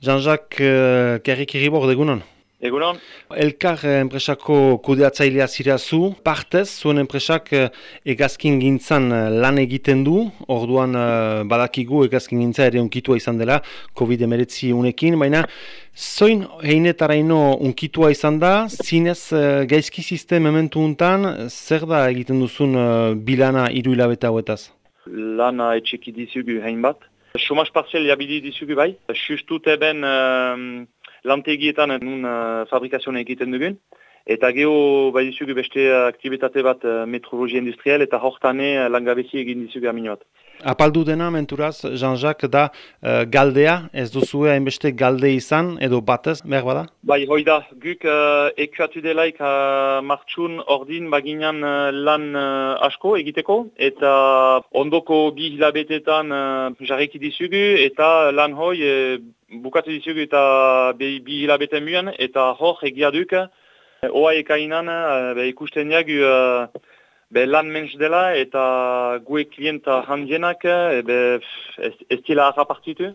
Jean-Jacques uh, Kerrikiribor, degunon? Egunon? Elkar eh, enpresako kudeatzailea zirazu, partez, zuen enpresak eh, egazkin gintzan eh, lan egiten du, orduan badakigu egazkin gintza ere unkitua izan dela, COVID-19 unekin, baina zoin heinetaraino unkitua izan da, zinez gaizki sistem mementu untan, zer da egiten duzun bilana iru hilabete hauetaz? Lana etxeki dizugu hein bat. Chomaz partiel jabidi dizugu bai. Justut eben lantegietan nun uh, fabrikazioa egiten dugun. Eta geho bai dizugu beste aktivitate bat uh, industrial eta hortane uh, langabezi egin dizugu. Apaldu dena, menturaz, Jean-Jacques, da uh, galdea, ez duzue hainbeste galde izan, edo batez, behar bada? Bai, hoi da, guk uh, ekuatu delaik uh, martxun ordin baginan lan uh, asko egiteko, eta ondoko bi hilabetetan uh, jarriki dizugu, eta lan hoi uh, bukatu dizugu eta bi, bi hilabete muen, eta hor egia duk, uh, oa ekainan uh, ikusten jagu Be lan menz dela eta gue klienta handienak ebe ez, ez dila harrapartitu.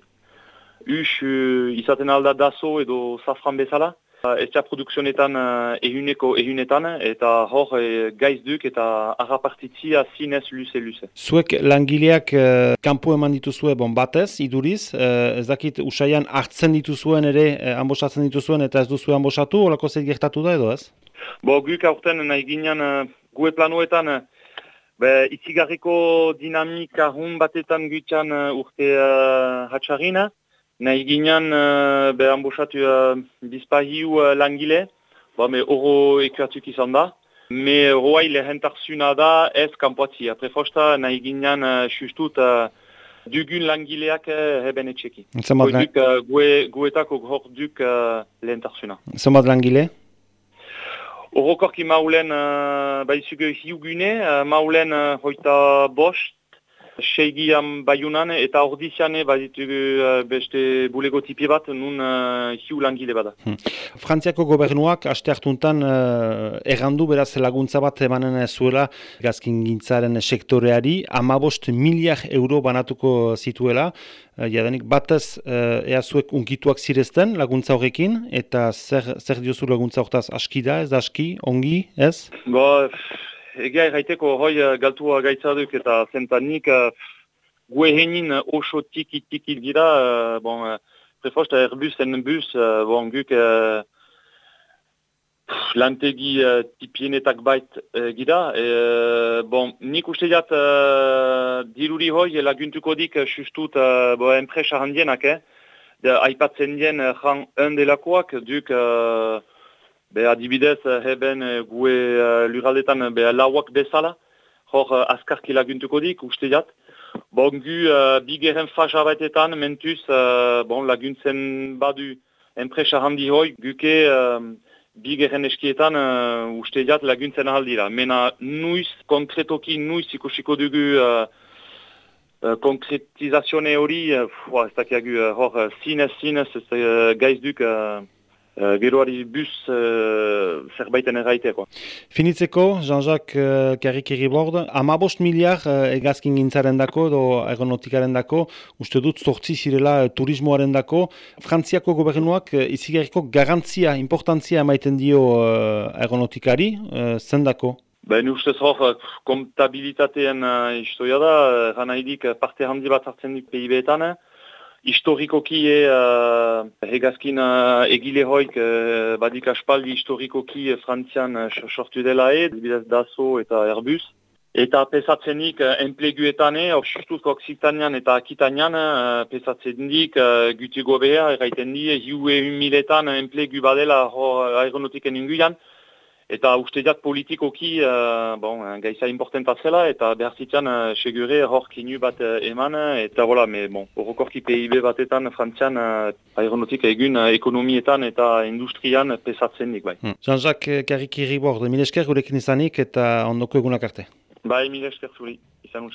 Us uh, izaten alda dazo edo safran bezala. Uh, ez da produksionetan uh, ehuneko ehunetan eta hor uh, gaiz duk eta harrapartitzia zinez luze-luze. Zuek langileak uh, kanpo eman dituzue bon batez, iduriz, uh, ez dakit usaian hartzen dituzuen ere, uh, ambosatzen dituzuen eta ez duzu ambosatu, holako zeit gertatu da edo ez? Bo, guk aurten nahi ginen gue planuetan be, itzigarriko dinamika hun batetan gutxan uh, urte uh, hatxarina. Nahi ginean uh, be ambosatu uh, bizpahiu uh, langile, ba, me oro ekuatuk izan da. Me roai lehentarzuna da ez kampoatzi. Apre fosta nahi ginean uh, sustut uh, dugun langileak uh, heben etxeki. Duk, uh, gue, guetako hor duk uh, lehentarzuna. Zamat langile? Orokorki maulen uh, baizugu hiugune, uh, maulen uh, hoita bost, seigian baiunan eta ordiziane baditugu uh, beste bulego tipi bat nun uh, hiu langile bada. Hmm. Frantziako gobernuak aste hartuntan uh, errandu beraz laguntza bat emanen zuela gazkin gintzaren sektoreari, amabost miliar euro banatuko zituela, uh, jadanik batez uh, eazuek unkituak zirezten laguntza horrekin, eta zer, zer diozu laguntza horretaz aski da, ez da aski, ongi, ez? Bo, egia erraiteko hoi uh, galtua gaitzaduk eta zentanik uh, gue henin uh, oso tiki tiki dira, uh, bon, uh, prefost Airbus en bus, bon, guk uh, lantegi uh, tipienetak bait uh, gira. E, bon, nik uste jat uh, diruri hoi laguntuko dik uh, sustut uh, bo, enpresa handienak, eh? De, aipatzen dien uh, jan delakoak, duk... Uh, Be adibidez, eh, heben eh, gue uh, luraldetan be lauak bezala, hor uh, askarki laguntuko dik, uste jat. Bon gu, uh, bigeren fasa batetan, mentuz, uh, bon, laguntzen badu enpresa handi hoi, guke uh, bigeren eskietan, uh, uste jat laguntzen ahaldira. Mena nuiz, konkretoki nuiz ikusiko dugu uh, uh, konkretizazione hori, uh, ez dakiagu, uh, hor uh, zinez, zinez, uh, gaiz duk, uh, Uh, geroari bus uh, zerbaiten erraiteako. Finitzeko, Jean-Jacques uh, Karikiri Bord, amabost miliar uh, egazkin gintzaren dako, edo aeronautikaren dako, uste dut sortzi zirela uh, turismoaren dako. Frantziako gobernuak uh, izigarriko garantzia, importantzia emaiten dio uh, aeronautikari, uh, zendako? Ben ustez hor, kontabilitatean uh, istoia da, uh, ranaidik parte handi bat hartzen dut PIB-etan, historikoki e, uh, hegazkin uh, egile hoik uh, badik aspaldi historikoki uh, frantzian uh, sortu dela e, bidez Daso eta Airbus. Eta pesatzenik uh, enpleguetan e, hor sustuz Oksitanean eta Akitanean uh, pesatzenik uh, guti gobea, erraiten di, hiu e miletan enplegu badela aeronautiken inguian. Eta uste jat politikoki uh, bon, gaiza importanta zela eta behar zitzen uh, segure hor kinu bat uh, eman eta bola, me, bon, horrokorki PIB batetan frantzian uh, aeronautika egun uh, ekonomietan eta industrian pesatzen nik bai. Hmm. Jean-Jacques Kariki Ribord, milesker gurekin izanik eta ondoko egunak arte. Bai, milesker zuri, izan